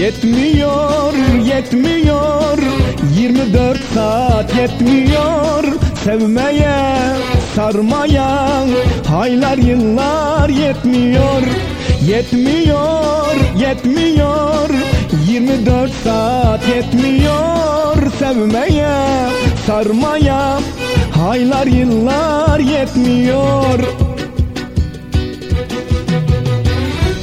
Yetmiyor, yetmiyor. 24 saat yetmiyor. Sevmeye, sarmaya Haylar yıllar yetmiyor. Yetmiyor, yetmiyor. 24 saat yetmiyor. Sevmeye, sarmaya Haylar yıllar yetmiyor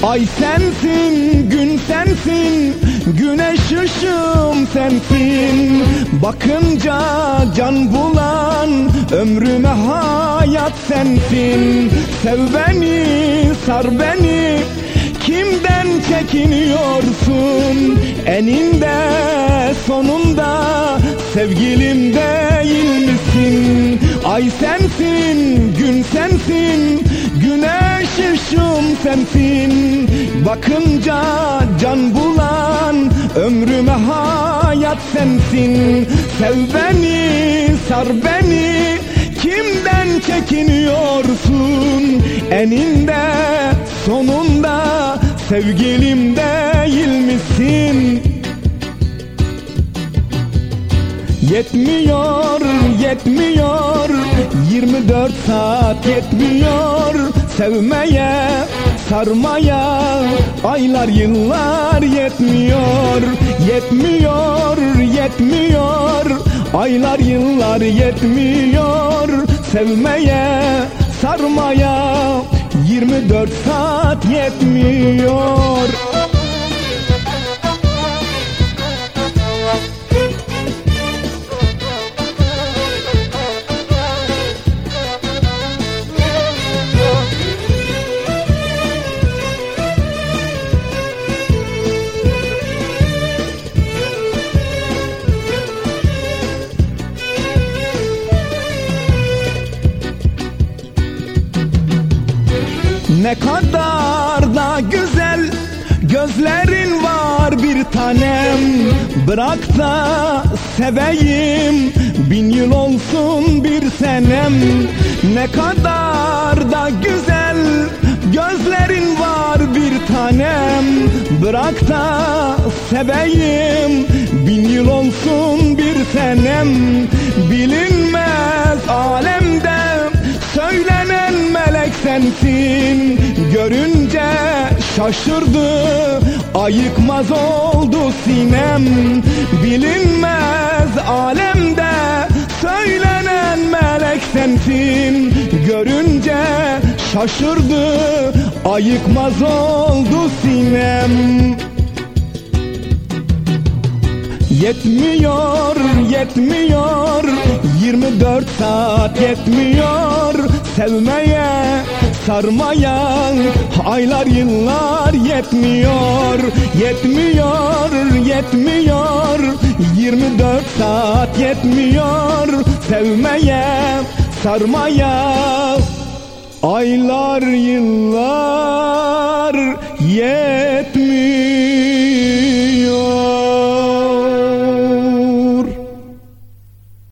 Ay sensin, gün sensin, güneş ışığım sensin. Bakınca can bulan, ömrüme hayat sensin. Sev beni, sar beni, kimden çekiniyorsun? Eninde sonunda sevgilim değil misin? Ay sensin, gün sensin, güneş ışığım sensin. Bakınca can bulan, ömrüme hayat sensin. Sev beni, sar beni, kimden çekiniyorsun? Eninde sonunda sevgilim değil misin? Yetmiyor, yetmiyor. 24 saat yetmiyor Sevmeye, sarmaya Aylar, yıllar yetmiyor Yetmiyor, yetmiyor. Aylar, yıllar yetmiyor Sevmeye, sarmaya 24 saat yetmiyor Ne kadar da güzel gözlerin var bir tanem. Bırak da seveyim bin yıl olsun bir senem. Ne kadar da güzel gözlerin var bir tanem. Bırak da seveyim bin yıl olsun bir senem. Bilinmez sensin Görünce şaşırdı ayıkmaz oldu sinem. Bilinmez alemde söylenen melek sensin. Görünce şaşırdı ayıkmaz oldu sinem. Yetmiyor, yetmiyor. 24 saat yetmiyor. Sevmeye, sarmaya Aylar, yıllar yetmiyor Yetmiyor, yetmiyor. 24 saat yetmiyor Sevmeye, sarmaya. Aylar, yıllar yetmiyor